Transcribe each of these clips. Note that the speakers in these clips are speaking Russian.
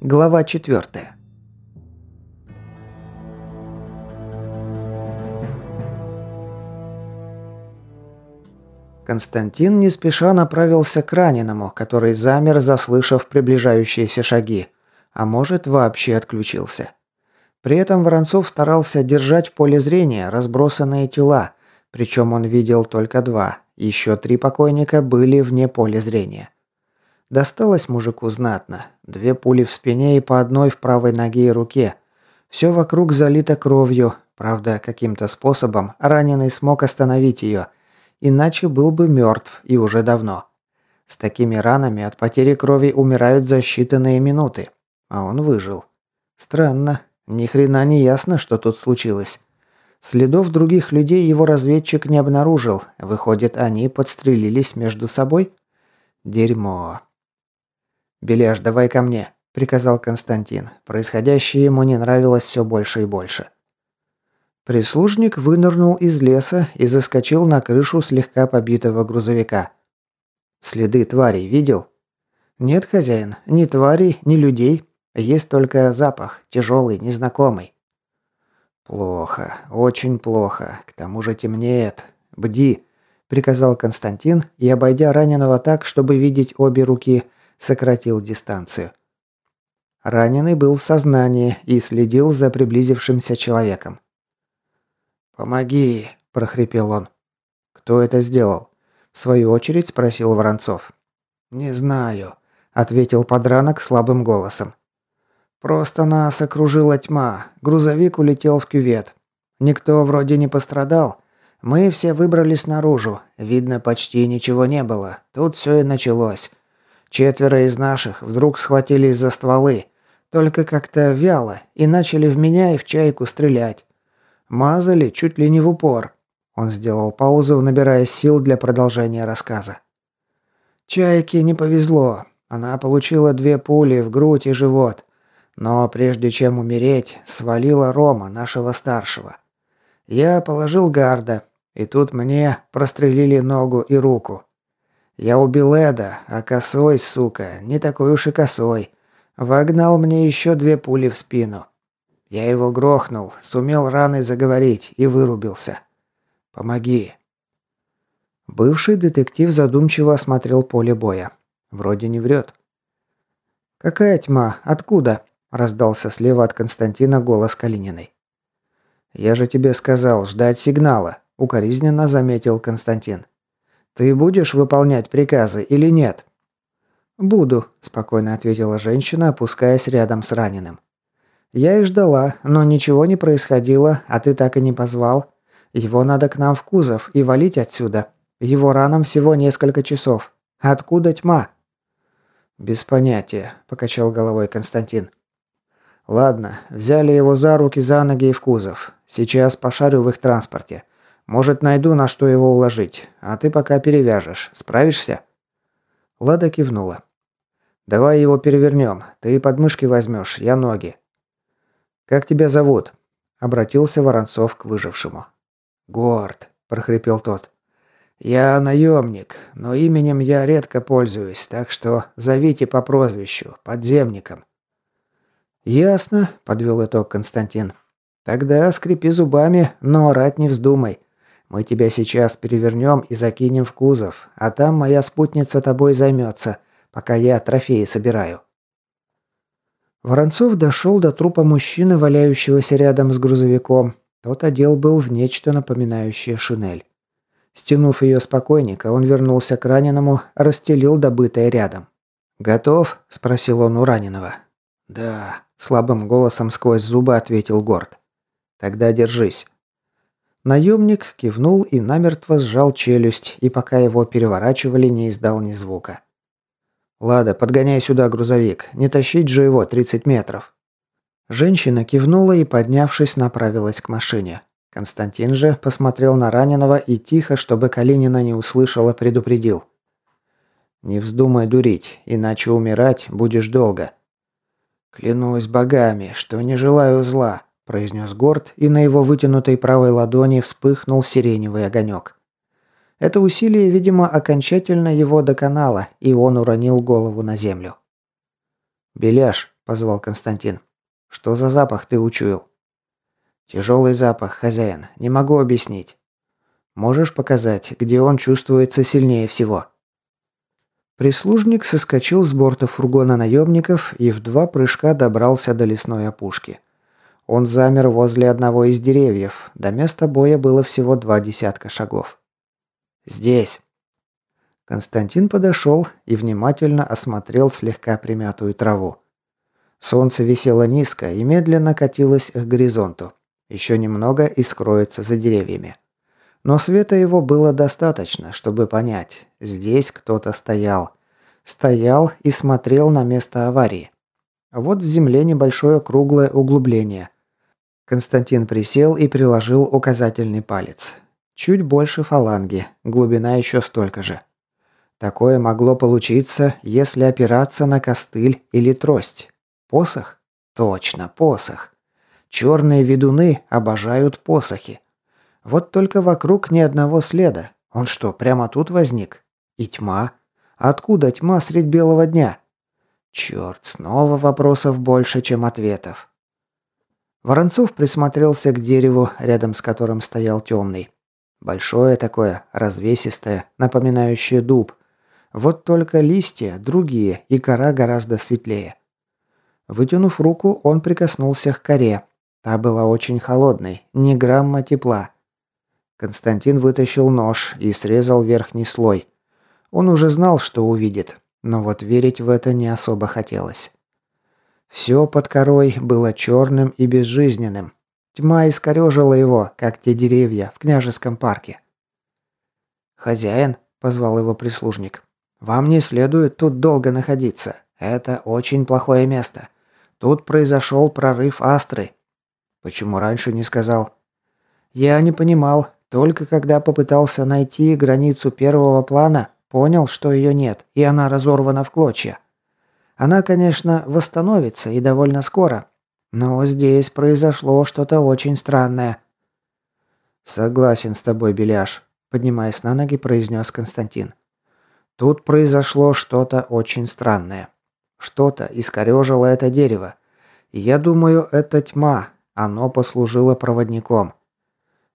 Глава четвертая. Константин не спеша направился к раненому, который замер, заслышав приближающиеся шаги, а может вообще отключился. При этом Воронцов старался держать в поле зрения разбросанные тела, причем он видел только два, еще три покойника были вне поля зрения. Досталось мужику знатно. Две пули в спине и по одной в правой ноге и руке. Все вокруг залито кровью. Правда, каким-то способом раненый смог остановить ее. Иначе был бы мертв и уже давно. С такими ранами от потери крови умирают за считанные минуты. А он выжил. Странно. Ни хрена не ясно, что тут случилось. Следов других людей его разведчик не обнаружил. Выходит, они подстрелились между собой? Дерьмо. «Беляш, давай ко мне», – приказал Константин. Происходящее ему не нравилось все больше и больше. Прислужник вынырнул из леса и заскочил на крышу слегка побитого грузовика. «Следы тварей видел?» «Нет, хозяин, ни тварей, ни людей. Есть только запах, тяжелый, незнакомый». «Плохо, очень плохо. К тому же темнеет. Бди», – приказал Константин и, обойдя раненого так, чтобы видеть обе руки – сократил дистанцию. Раненый был в сознании и следил за приблизившимся человеком. «Помоги!» – прохрипел он. «Кто это сделал?» – в свою очередь спросил Воронцов. «Не знаю», – ответил подранок слабым голосом. «Просто нас окружила тьма. Грузовик улетел в кювет. Никто вроде не пострадал. Мы все выбрались наружу. Видно, почти ничего не было. Тут все и началось. Четверо из наших вдруг схватились за стволы, только как-то вяло, и начали в меня и в чайку стрелять. Мазали чуть ли не в упор. Он сделал паузу, набирая сил для продолжения рассказа. Чайке не повезло. Она получила две пули в грудь и живот. Но прежде чем умереть, свалила Рома, нашего старшего. Я положил гарда, и тут мне прострелили ногу и руку. Я убил Эда, а косой, сука, не такой уж и косой. Вогнал мне еще две пули в спину. Я его грохнул, сумел раной заговорить и вырубился. Помоги. Бывший детектив задумчиво осмотрел поле боя. Вроде не врет. «Какая тьма? Откуда?» – раздался слева от Константина голос Калининой. «Я же тебе сказал, ждать сигнала», – укоризненно заметил Константин. «Ты будешь выполнять приказы или нет?» «Буду», – спокойно ответила женщина, опускаясь рядом с раненым. «Я и ждала, но ничего не происходило, а ты так и не позвал. Его надо к нам в кузов и валить отсюда. Его ранам всего несколько часов. Откуда тьма?» «Без понятия», – покачал головой Константин. «Ладно, взяли его за руки, за ноги и в кузов. Сейчас пошарю в их транспорте. Может, найду, на что его уложить. А ты пока перевяжешь. Справишься?» Лада кивнула. «Давай его перевернем. Ты подмышки возьмешь, я ноги». «Как тебя зовут?» Обратился Воронцов к выжившему. «Горд», – прохрипел тот. «Я наемник, но именем я редко пользуюсь, так что зовите по прозвищу, подземником». «Ясно», – подвел итог Константин. «Тогда скрипи зубами, но орать не вздумай. Мы тебя сейчас перевернем и закинем в кузов, а там моя спутница тобой займется, пока я трофеи собираю». Воронцов дошел до трупа мужчины, валяющегося рядом с грузовиком. Тот одел был в нечто напоминающее шинель. Стянув ее с покойника, он вернулся к раненому, расстелил добытое рядом. «Готов?» – спросил он у раненого. «Да», – слабым голосом сквозь зубы ответил Горд. «Тогда держись». Наемник кивнул и намертво сжал челюсть, и пока его переворачивали, не издал ни звука. «Лада, подгоняй сюда грузовик. Не тащить же его 30 метров». Женщина кивнула и, поднявшись, направилась к машине. Константин же посмотрел на раненого и тихо, чтобы Калинина не услышала, предупредил. «Не вздумай дурить, иначе умирать будешь долго». «Клянусь богами, что не желаю зла», – произнес Горд, и на его вытянутой правой ладони вспыхнул сиреневый огонек. Это усилие, видимо, окончательно его доконало, и он уронил голову на землю. «Беляш», — позвал Константин, — «что за запах ты учуял?» «Тяжелый запах, хозяин, не могу объяснить. Можешь показать, где он чувствуется сильнее всего?» Прислужник соскочил с борта фургона наемников и в два прыжка добрался до лесной опушки. Он замер возле одного из деревьев. До места боя было всего два десятка шагов. «Здесь». Константин подошел и внимательно осмотрел слегка примятую траву. Солнце висело низко и медленно катилось к горизонту. Еще немного и скроется за деревьями. Но света его было достаточно, чтобы понять, здесь кто-то стоял. Стоял и смотрел на место аварии. Вот в земле небольшое круглое углубление. Константин присел и приложил указательный палец. Чуть больше фаланги, глубина еще столько же. Такое могло получиться, если опираться на костыль или трость. Посох? Точно, посох. Черные ведуны обожают посохи. Вот только вокруг ни одного следа. Он что, прямо тут возник? И тьма? Откуда тьма средь белого дня? Черт, снова вопросов больше, чем ответов. Воронцов присмотрелся к дереву, рядом с которым стоял темный. Большое такое, развесистое, напоминающее дуб. Вот только листья другие, и кора гораздо светлее. Вытянув руку, он прикоснулся к коре. Та была очень холодной, ни грамма тепла. Константин вытащил нож и срезал верхний слой. Он уже знал, что увидит, но вот верить в это не особо хотелось. Все под корой было черным и безжизненным. Тьма искорежила его, как те деревья в княжеском парке. «Хозяин», — позвал его прислужник, — «вам не следует тут долго находиться. Это очень плохое место. Тут произошел прорыв астры». «Почему раньше не сказал?» «Я не понимал. Только когда попытался найти границу первого плана, понял, что ее нет, и она разорвана в клочья. Она, конечно, восстановится и довольно скоро. Но здесь произошло что-то очень странное. Согласен с тобой, Беляш, поднимаясь на ноги, произнес Константин. Тут произошло что-то очень странное. Что-то искорежило это дерево. Я думаю, это тьма. Оно послужило проводником.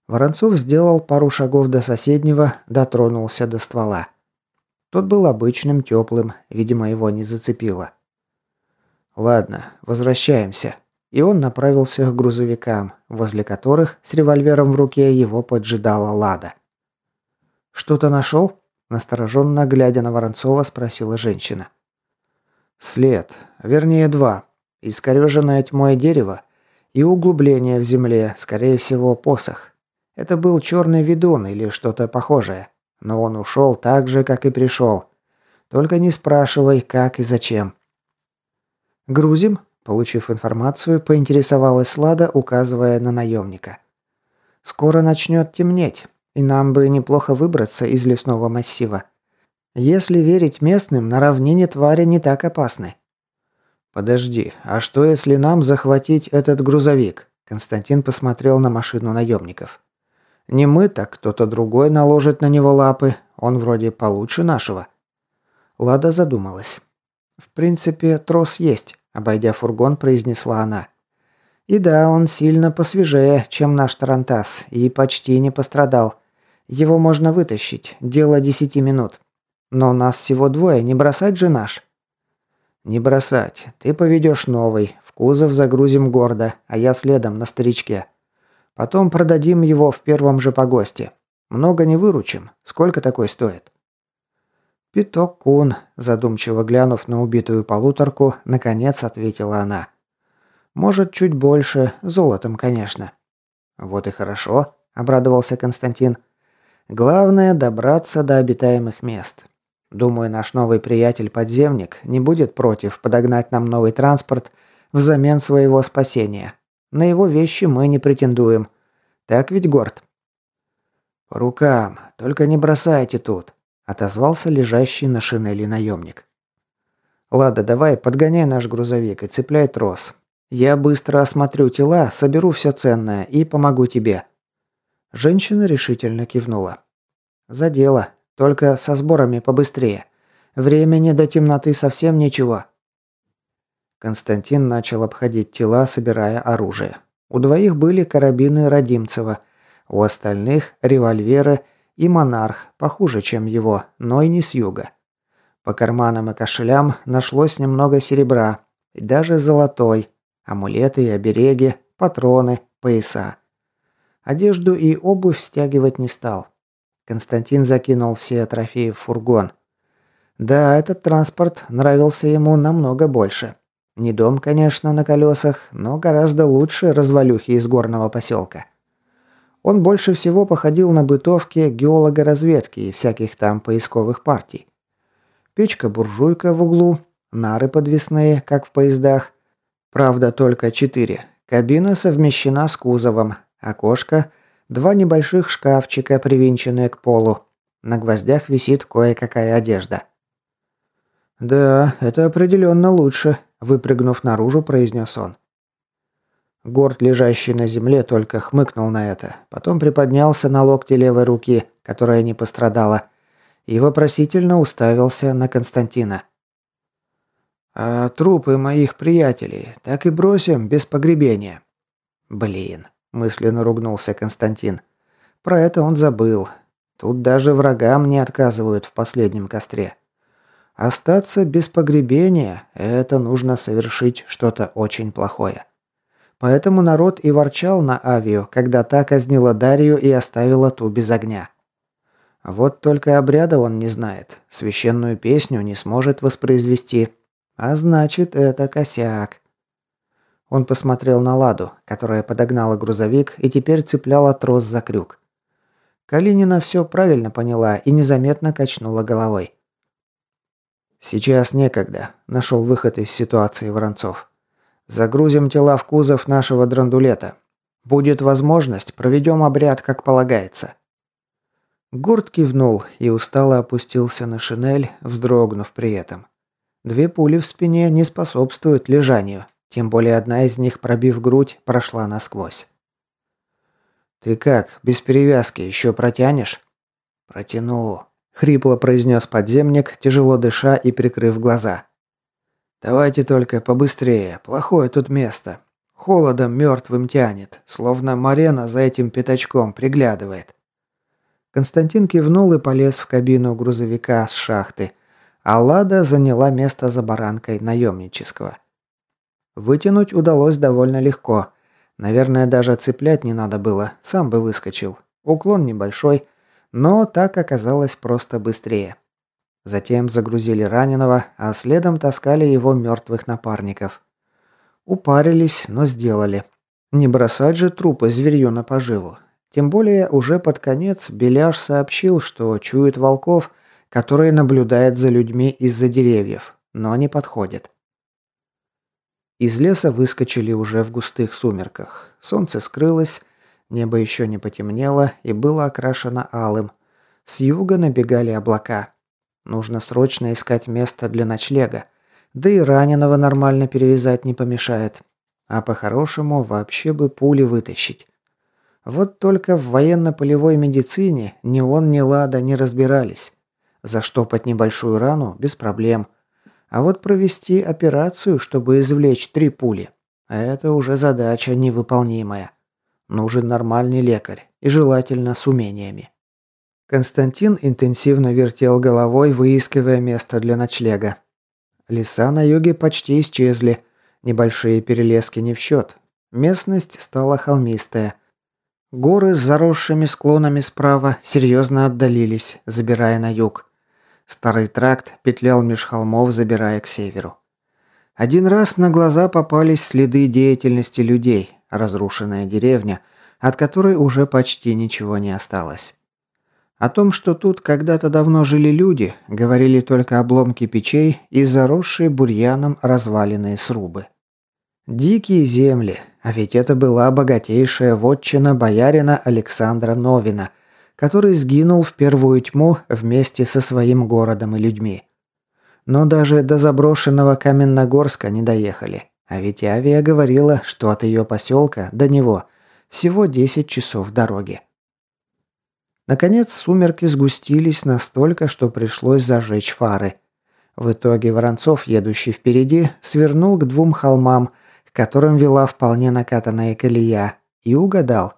Воронцов сделал пару шагов до соседнего, дотронулся до ствола. Тот был обычным, теплым, видимо, его не зацепило. «Ладно, возвращаемся». И он направился к грузовикам, возле которых с револьвером в руке его поджидала Лада. «Что-то нашел?» – настороженно глядя на Воронцова, спросила женщина. «След. Вернее, два. Искореженное тьмой дерево и углубление в земле, скорее всего, посох. Это был черный ведун или что-то похожее. Но он ушел так же, как и пришел. Только не спрашивай, как и зачем. «Грузим?» Получив информацию, поинтересовалась Лада, указывая на наемника. «Скоро начнет темнеть, и нам бы неплохо выбраться из лесного массива. Если верить местным, на равнине твари не так опасны». «Подожди, а что если нам захватить этот грузовик?» Константин посмотрел на машину наемников. Не мы, так кто-то другой наложит на него лапы. Он вроде получше нашего. Лада задумалась. В принципе, трос есть, обойдя фургон, произнесла она. И да, он сильно посвежее, чем наш Тарантас, и почти не пострадал. Его можно вытащить, дело десяти минут. Но нас всего двое, не бросать же наш. Не бросать. Ты поведешь новый, в кузов загрузим гордо, а я следом на старичке. Потом продадим его в первом же погосте. Много не выручим. Сколько такой стоит?» «Пяток кун», задумчиво глянув на убитую полуторку, наконец ответила она. «Может, чуть больше, золотом, конечно». «Вот и хорошо», – обрадовался Константин. «Главное – добраться до обитаемых мест. Думаю, наш новый приятель-подземник не будет против подогнать нам новый транспорт взамен своего спасения. На его вещи мы не претендуем. Так ведь, Горд?» «По рукам. Только не бросайте тут», – отозвался лежащий на шинели наемник. «Лада, давай подгоняй наш грузовик и цепляй трос. Я быстро осмотрю тела, соберу все ценное и помогу тебе». Женщина решительно кивнула. «За дело. Только со сборами побыстрее. Времени до темноты совсем ничего». Константин начал обходить тела, собирая оружие. У двоих были карабины Родимцева, у остальных – револьверы и монарх, похуже, чем его, но и не с юга. По карманам и кошелям нашлось немного серебра, и даже золотой, амулеты и обереги, патроны, пояса. Одежду и обувь стягивать не стал. Константин закинул все трофеи в фургон. Да, этот транспорт нравился ему намного больше. Не дом, конечно, на колесах, но гораздо лучше развалюхи из горного поселка. Он больше всего походил на бытовки геолога разведки и всяких там поисковых партий. Печка-буржуйка в углу, нары подвесные, как в поездах. Правда, только четыре. Кабина совмещена с кузовом, окошко, два небольших шкафчика, привинченные к полу. На гвоздях висит кое-какая одежда. «Да, это определенно лучше», – выпрыгнув наружу, произнес он. Горд, лежащий на земле, только хмыкнул на это. Потом приподнялся на локте левой руки, которая не пострадала, и вопросительно уставился на Константина. «А трупы моих приятелей так и бросим без погребения?» «Блин», – мысленно ругнулся Константин. «Про это он забыл. Тут даже врагам не отказывают в последнем костре. Остаться без погребения – это нужно совершить что-то очень плохое». Поэтому народ и ворчал на Авию, когда та казнила Дарью и оставила ту без огня. Вот только обряда он не знает, священную песню не сможет воспроизвести. А значит, это косяк. Он посмотрел на Ладу, которая подогнала грузовик и теперь цепляла трос за крюк. Калинина все правильно поняла и незаметно качнула головой. «Сейчас некогда», – нашел выход из ситуации Воронцов. «Загрузим тела в кузов нашего драндулета. Будет возможность, проведем обряд, как полагается». Гурт кивнул и устало опустился на шинель, вздрогнув при этом. Две пули в спине не способствуют лежанию, тем более одна из них, пробив грудь, прошла насквозь. «Ты как, без перевязки еще протянешь?» «Протяну», — хрипло произнес подземник, тяжело дыша и прикрыв глаза. «Давайте только побыстрее, плохое тут место. Холодом мертвым тянет, словно Марена за этим пятачком приглядывает». Константин кивнул и полез в кабину грузовика с шахты, а Лада заняла место за баранкой наемнического. Вытянуть удалось довольно легко. Наверное, даже цеплять не надо было, сам бы выскочил. Уклон небольшой, но так оказалось просто быстрее. Затем загрузили раненого, а следом таскали его мертвых напарников. Упарились, но сделали. Не бросать же трупы зверью на поживу. Тем более уже под конец Беляш сообщил, что чует волков, которые наблюдают за людьми из-за деревьев, но не подходят. Из леса выскочили уже в густых сумерках. Солнце скрылось, небо еще не потемнело и было окрашено алым. С юга набегали облака. Нужно срочно искать место для ночлега. Да и раненого нормально перевязать не помешает. А по-хорошему вообще бы пули вытащить. Вот только в военно-полевой медицине ни он, ни Лада не разбирались. Заштопать небольшую рану без проблем. А вот провести операцию, чтобы извлечь три пули, это уже задача невыполнимая. Нужен нормальный лекарь и желательно с умениями. Константин интенсивно вертел головой, выискивая место для ночлега. Леса на юге почти исчезли, небольшие перелески не в счет. Местность стала холмистая – Горы с заросшими склонами справа серьезно отдалились, забирая на юг. Старый тракт петлял меж холмов, забирая к северу. Один раз на глаза попались следы деятельности людей, разрушенная деревня, от которой уже почти ничего не осталось. О том, что тут когда-то давно жили люди, говорили только обломки печей и заросшие бурьяном разваленные срубы. Дикие земли, а ведь это была богатейшая вотчина боярина Александра Новина, который сгинул в первую тьму вместе со своим городом и людьми. Но даже до заброшенного Каменногорска не доехали. А ведь Авиа говорила, что от ее поселка до него всего 10 часов дороги. Наконец сумерки сгустились настолько, что пришлось зажечь фары. В итоге Воронцов, едущий впереди, свернул к двум холмам, к которым вела вполне накатанная колея, и угадал.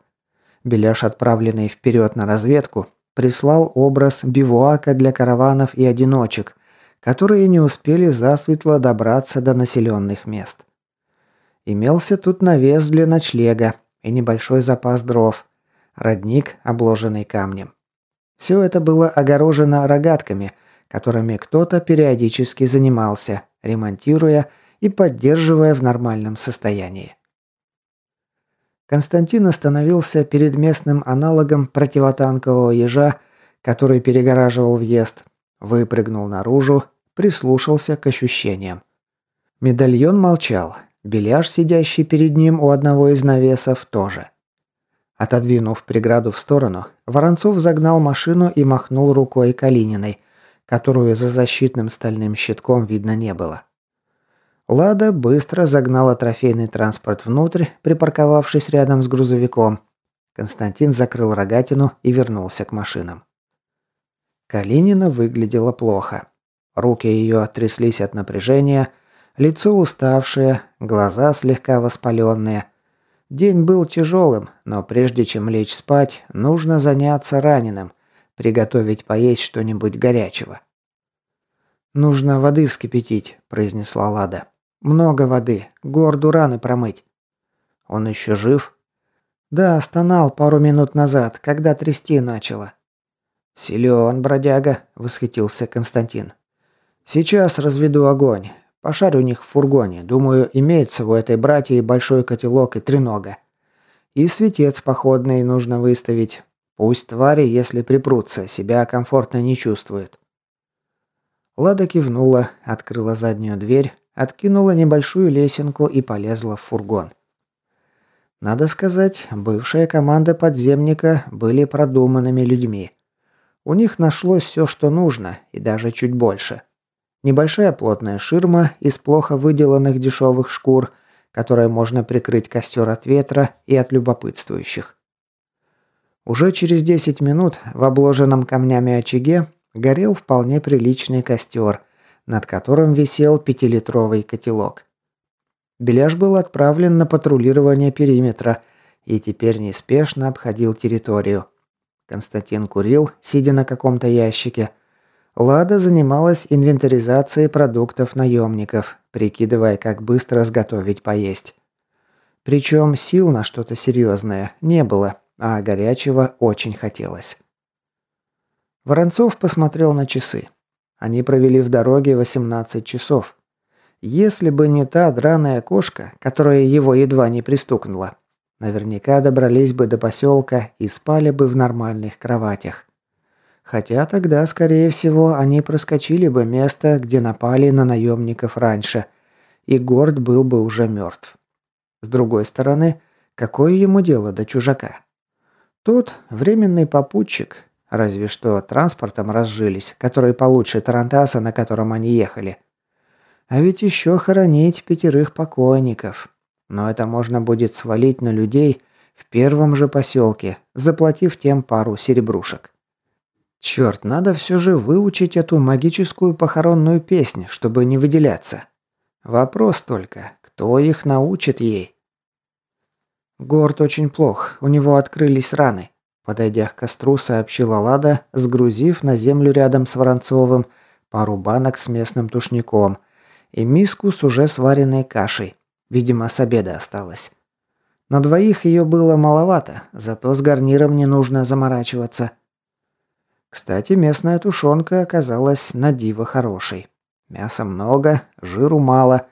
Беляш, отправленный вперед на разведку, прислал образ бивуака для караванов и одиночек, которые не успели засветло добраться до населенных мест. Имелся тут навес для ночлега и небольшой запас дров, родник, обложенный камнем. Все это было огорожено рогатками, которыми кто-то периодически занимался, ремонтируя и поддерживая в нормальном состоянии. Константин остановился перед местным аналогом противотанкового ежа, который перегораживал въезд, выпрыгнул наружу, прислушался к ощущениям. Медальон молчал, беляш, сидящий перед ним у одного из навесов, тоже. Отодвинув преграду в сторону, Воронцов загнал машину и махнул рукой Калининой, которую за защитным стальным щитком видно не было. Лада быстро загнала трофейный транспорт внутрь, припарковавшись рядом с грузовиком. Константин закрыл рогатину и вернулся к машинам. Калинина выглядела плохо. Руки ее тряслись от напряжения, лицо уставшее, глаза слегка воспаленные – День был тяжелым, но прежде чем лечь спать, нужно заняться раненым, приготовить поесть что-нибудь горячего. «Нужно воды вскипятить», – произнесла Лада. «Много воды. Горду раны промыть». «Он еще жив?» «Да, стонал пару минут назад, когда трясти начало». «Силен, бродяга», – восхитился Константин. «Сейчас разведу огонь. Пошарь у них в фургоне. Думаю, имеется у этой братьи большой котелок и тренога. И светец походный нужно выставить. Пусть твари, если припрутся, себя комфортно не чувствуют. Лада кивнула, открыла заднюю дверь, откинула небольшую лесенку и полезла в фургон. Надо сказать, бывшая команда подземника были продуманными людьми. У них нашлось все, что нужно, и даже чуть больше. Небольшая плотная ширма из плохо выделанных дешевых шкур, которой можно прикрыть костер от ветра и от любопытствующих. Уже через 10 минут в обложенном камнями очаге горел вполне приличный костер, над которым висел пятилитровый котелок. Беляш был отправлен на патрулирование периметра и теперь неспешно обходил территорию. Константин курил, сидя на каком-то ящике – Лада занималась инвентаризацией продуктов наемников, прикидывая, как быстро сготовить поесть. Причем сил на что-то серьезное не было, а горячего очень хотелось. Воронцов посмотрел на часы. Они провели в дороге 18 часов. Если бы не та драная кошка, которая его едва не пристукнула, наверняка добрались бы до поселка и спали бы в нормальных кроватях. Хотя тогда, скорее всего, они проскочили бы место, где напали на наемников раньше, и Горд был бы уже мертв. С другой стороны, какое ему дело до чужака? Тот временный попутчик, разве что транспортом разжились, который получше Тарантаса, на котором они ехали. А ведь еще хоронить пятерых покойников. Но это можно будет свалить на людей в первом же поселке, заплатив тем пару серебрушек. Черт, надо все же выучить эту магическую похоронную песню, чтобы не выделяться. Вопрос только, кто их научит ей? Горд очень плох, у него открылись раны. Подойдя к костру, сообщила Лада, сгрузив на землю рядом с Воронцовым пару банок с местным тушником и миску с уже сваренной кашей. Видимо, с обеда осталось. На двоих ее было маловато, зато с гарниром не нужно заморачиваться. Кстати, местная тушенка оказалась на диво хорошей. Мяса много, жиру мало,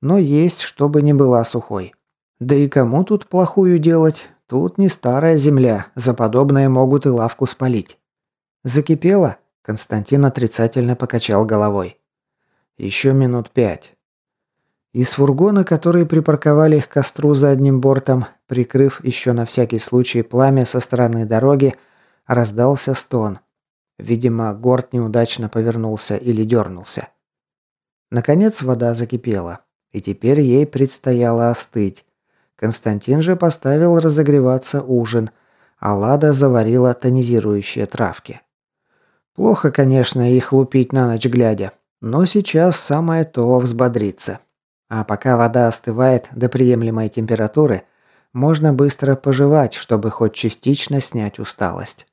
но есть, чтобы не была сухой. Да и кому тут плохую делать? Тут не старая земля, за подобное могут и лавку спалить. Закипело? Константин отрицательно покачал головой. Еще минут пять. Из фургона, который припарковали к костру задним бортом, прикрыв еще на всякий случай пламя со стороны дороги, раздался стон. Видимо, горд неудачно повернулся или дернулся. Наконец вода закипела, и теперь ей предстояло остыть. Константин же поставил разогреваться ужин, а Лада заварила тонизирующие травки. Плохо, конечно, их лупить на ночь глядя, но сейчас самое то взбодриться. А пока вода остывает до приемлемой температуры, можно быстро пожевать, чтобы хоть частично снять усталость.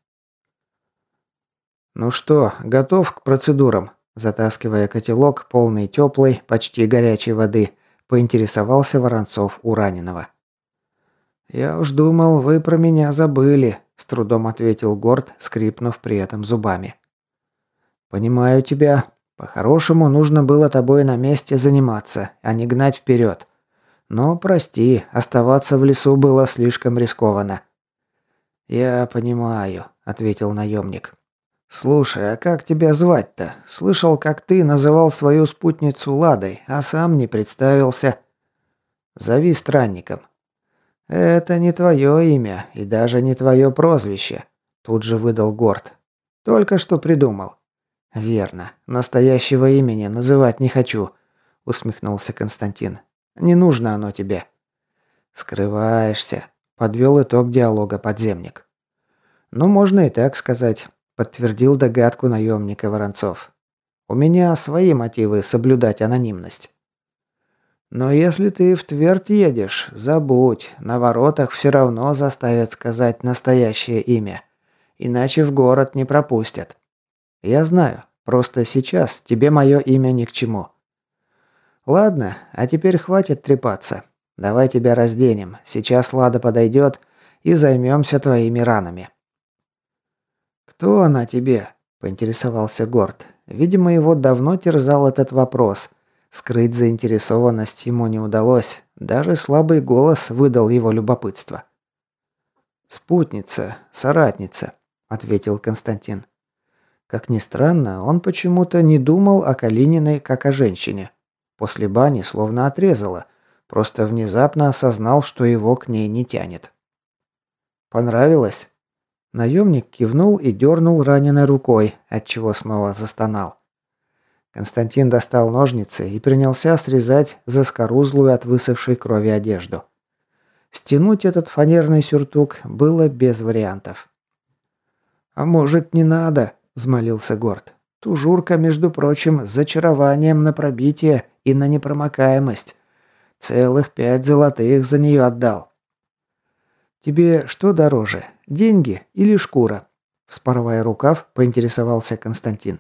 «Ну что, готов к процедурам?» Затаскивая котелок, полный теплой, почти горячей воды, поинтересовался Воронцов у раненого. «Я уж думал, вы про меня забыли», – с трудом ответил Горд, скрипнув при этом зубами. «Понимаю тебя. По-хорошему, нужно было тобой на месте заниматься, а не гнать вперед. Но, прости, оставаться в лесу было слишком рискованно». «Я понимаю», – ответил наемник. «Слушай, а как тебя звать-то? Слышал, как ты называл свою спутницу Ладой, а сам не представился». «Зови странником». «Это не твое имя и даже не твое прозвище», – тут же выдал Горд. «Только что придумал». «Верно. Настоящего имени называть не хочу», – усмехнулся Константин. «Не нужно оно тебе». «Скрываешься», – подвел итог диалога подземник. «Ну, можно и так сказать подтвердил догадку наемника Воронцов. У меня свои мотивы соблюдать анонимность. Но если ты в Тверд едешь, забудь, на воротах все равно заставят сказать настоящее имя. Иначе в город не пропустят. Я знаю, просто сейчас тебе мое имя ни к чему. Ладно, а теперь хватит трепаться. Давай тебя разденем. Сейчас Лада подойдет и займемся твоими ранами. «Кто она тебе?» – поинтересовался Горд. Видимо, его давно терзал этот вопрос. Скрыть заинтересованность ему не удалось. Даже слабый голос выдал его любопытство. «Спутница, соратница», – ответил Константин. Как ни странно, он почему-то не думал о Калининой как о женщине. После бани словно отрезало. Просто внезапно осознал, что его к ней не тянет. «Понравилось?» Наемник кивнул и дернул раненой рукой, отчего снова застонал. Константин достал ножницы и принялся срезать заскорузлую от высохшей крови одежду. Стянуть этот фанерный сюртук было без вариантов. «А может, не надо?» – взмолился Горд. «Тужурка, между прочим, с зачарованием на пробитие и на непромокаемость. Целых пять золотых за нее отдал». «Тебе что дороже, деньги или шкура?» Вспорывая рукав, поинтересовался Константин.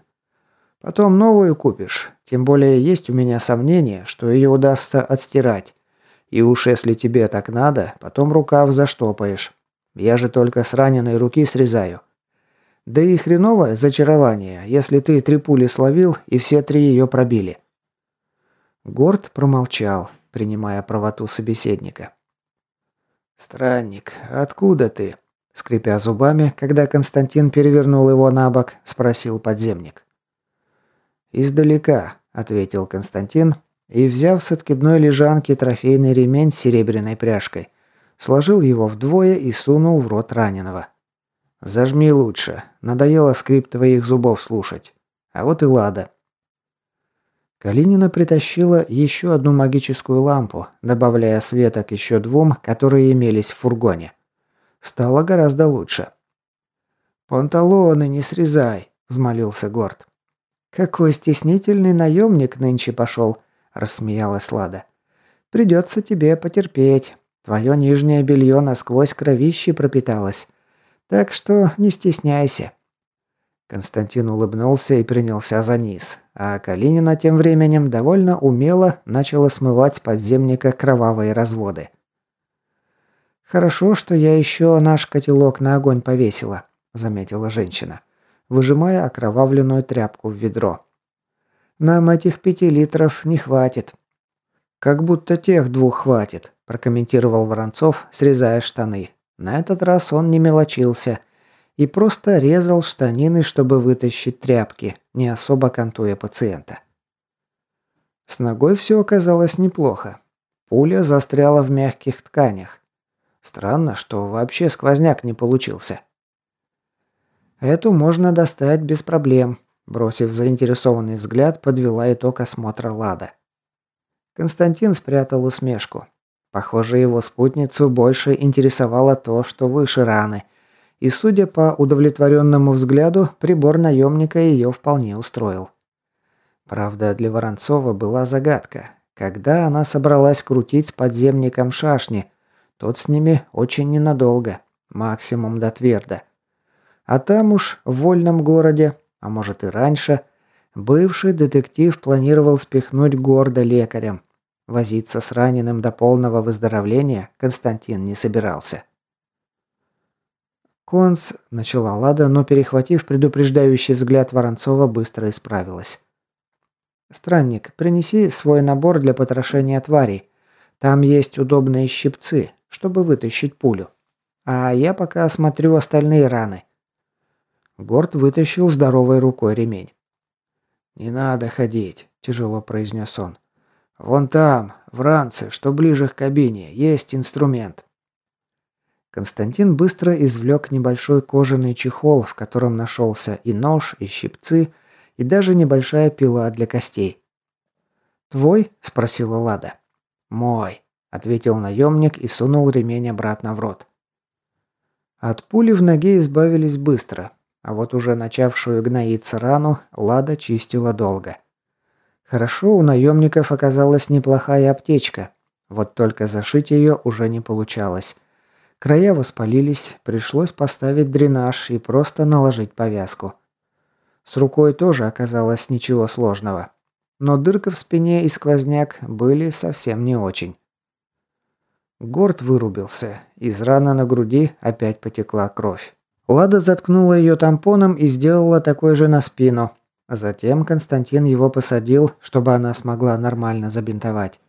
«Потом новую купишь. Тем более есть у меня сомнение, что ее удастся отстирать. И уж если тебе так надо, потом рукав заштопаешь. Я же только с раненой руки срезаю. Да и хреновое зачарование, если ты три пули словил и все три ее пробили». Горд промолчал, принимая правоту собеседника. «Странник, откуда ты?» Скрипя зубами, когда Константин перевернул его на бок, спросил подземник. «Издалека», — ответил Константин, и, взяв с откидной лежанки трофейный ремень с серебряной пряжкой, сложил его вдвое и сунул в рот раненого. «Зажми лучше. Надоело скрип твоих зубов слушать. А вот и Лада. Калинина притащила еще одну магическую лампу, добавляя света к еще двум, которые имелись в фургоне. Стало гораздо лучше. «Панталоны не срезай», – взмолился Горд. «Какой стеснительный наемник нынче пошел», – рассмеялась Лада. «Придется тебе потерпеть. Твое нижнее белье насквозь кровищей пропиталось. Так что не стесняйся». Константин улыбнулся и принялся за низ, а Калинина тем временем довольно умело начала смывать с подземника кровавые разводы. «Хорошо, что я еще наш котелок на огонь повесила», – заметила женщина, выжимая окровавленную тряпку в ведро. «Нам этих пяти литров не хватит». «Как будто тех двух хватит», – прокомментировал Воронцов, срезая штаны. На этот раз он не мелочился – и просто резал штанины, чтобы вытащить тряпки, не особо кантуя пациента. С ногой все оказалось неплохо. Пуля застряла в мягких тканях. Странно, что вообще сквозняк не получился. Эту можно достать без проблем, бросив заинтересованный взгляд, подвела итог осмотра Лада. Константин спрятал усмешку. Похоже, его спутницу больше интересовало то, что выше раны. И, судя по удовлетворенному взгляду, прибор наемника ее вполне устроил. Правда, для Воронцова была загадка. Когда она собралась крутить с подземником шашни, тот с ними очень ненадолго, максимум до Тверда. А там уж, в вольном городе, а может и раньше, бывший детектив планировал спихнуть гордо лекарем, Возиться с раненым до полного выздоровления Константин не собирался. «Конц», – начала Лада, но, перехватив предупреждающий взгляд Воронцова, быстро исправилась. «Странник, принеси свой набор для потрошения тварей. Там есть удобные щипцы, чтобы вытащить пулю. А я пока осмотрю остальные раны». Горд вытащил здоровой рукой ремень. «Не надо ходить», – тяжело произнес он. «Вон там, в ранце, что ближе к кабине, есть инструмент». Константин быстро извлек небольшой кожаный чехол, в котором нашелся и нож, и щипцы, и даже небольшая пила для костей. «Твой?» – спросила Лада. «Мой», – ответил наемник и сунул ремень обратно в рот. От пули в ноге избавились быстро, а вот уже начавшую гноиться рану Лада чистила долго. Хорошо, у наемников оказалась неплохая аптечка. Вот только зашить ее уже не получалось. Края воспалились, пришлось поставить дренаж и просто наложить повязку. С рукой тоже оказалось ничего сложного. Но дырка в спине и сквозняк были совсем не очень. Горд вырубился. Из раны на груди опять потекла кровь. Лада заткнула ее тампоном и сделала такой же на спину, Затем Константин его посадил, чтобы она смогла нормально забинтовать.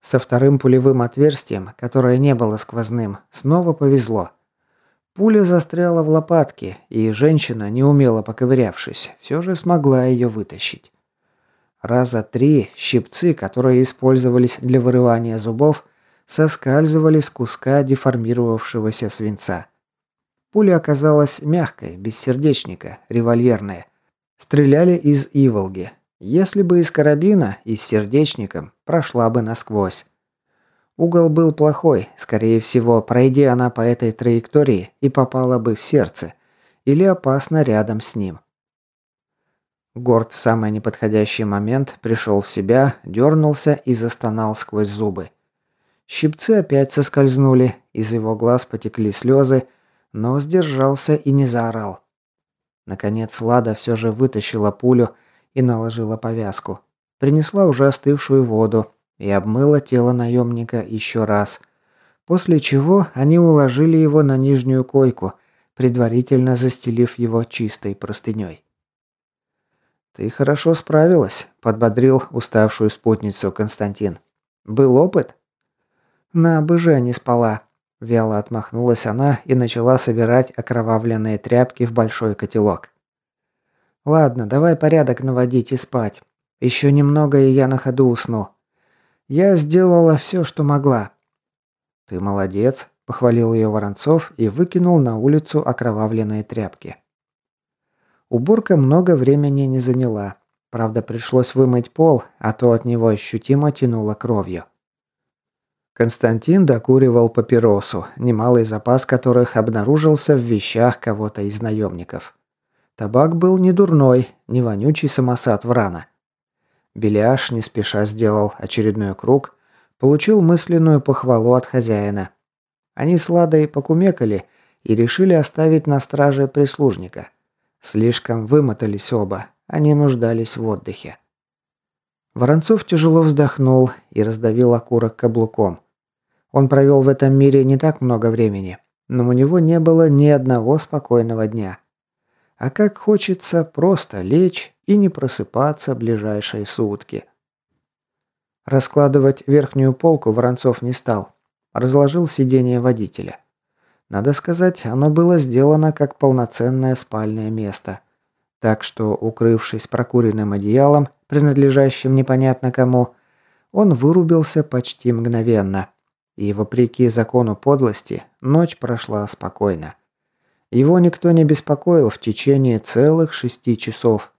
Со вторым пулевым отверстием, которое не было сквозным, снова повезло. Пуля застряла в лопатке, и женщина, неумело поковырявшись, все же смогла ее вытащить. Раза три щипцы, которые использовались для вырывания зубов, соскальзывали с куска деформировавшегося свинца. Пуля оказалась мягкой, без сердечника, револьверная. Стреляли из Иволги. Если бы из карабина и с сердечником, прошла бы насквозь. Угол был плохой, скорее всего, пройди она по этой траектории и попала бы в сердце, или опасно рядом с ним. Горд в самый неподходящий момент пришел в себя, дернулся и застонал сквозь зубы. Щипцы опять соскользнули, из его глаз потекли слезы, но сдержался и не заорал. Наконец Лада все же вытащила пулю и наложила повязку. Принесла уже остывшую воду и обмыла тело наемника еще раз. После чего они уложили его на нижнюю койку, предварительно застелив его чистой простыней. «Ты хорошо справилась», – подбодрил уставшую спутницу Константин. «Был опыт?» «На бы же не спала», Вяло отмахнулась она и начала собирать окровавленные тряпки в большой котелок. «Ладно, давай порядок наводить и спать. Еще немного, и я на ходу усну. Я сделала все, что могла». «Ты молодец», – похвалил ее Воронцов и выкинул на улицу окровавленные тряпки. Уборка много времени не заняла. Правда, пришлось вымыть пол, а то от него ощутимо тянуло кровью. Константин докуривал папиросу, немалый запас которых обнаружился в вещах кого-то из наемников. Табак был не дурной, не вонючий самосад врана. Беляш не спеша сделал очередной круг, получил мысленную похвалу от хозяина. Они с Ладой покумекали и решили оставить на страже прислужника. Слишком вымотались оба, они нуждались в отдыхе. Воронцов тяжело вздохнул и раздавил окурок каблуком. Он провел в этом мире не так много времени, но у него не было ни одного спокойного дня. А как хочется просто лечь и не просыпаться ближайшие сутки. Раскладывать верхнюю полку Воронцов не стал. Разложил сиденье водителя. Надо сказать, оно было сделано как полноценное спальное место. Так что, укрывшись прокуренным одеялом, принадлежащим непонятно кому, он вырубился почти мгновенно. И вопреки закону подлости, ночь прошла спокойно. Его никто не беспокоил в течение целых шести часов.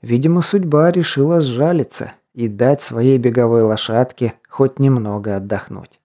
Видимо, судьба решила сжалиться, и дать своей беговой лошадке хоть немного отдохнуть.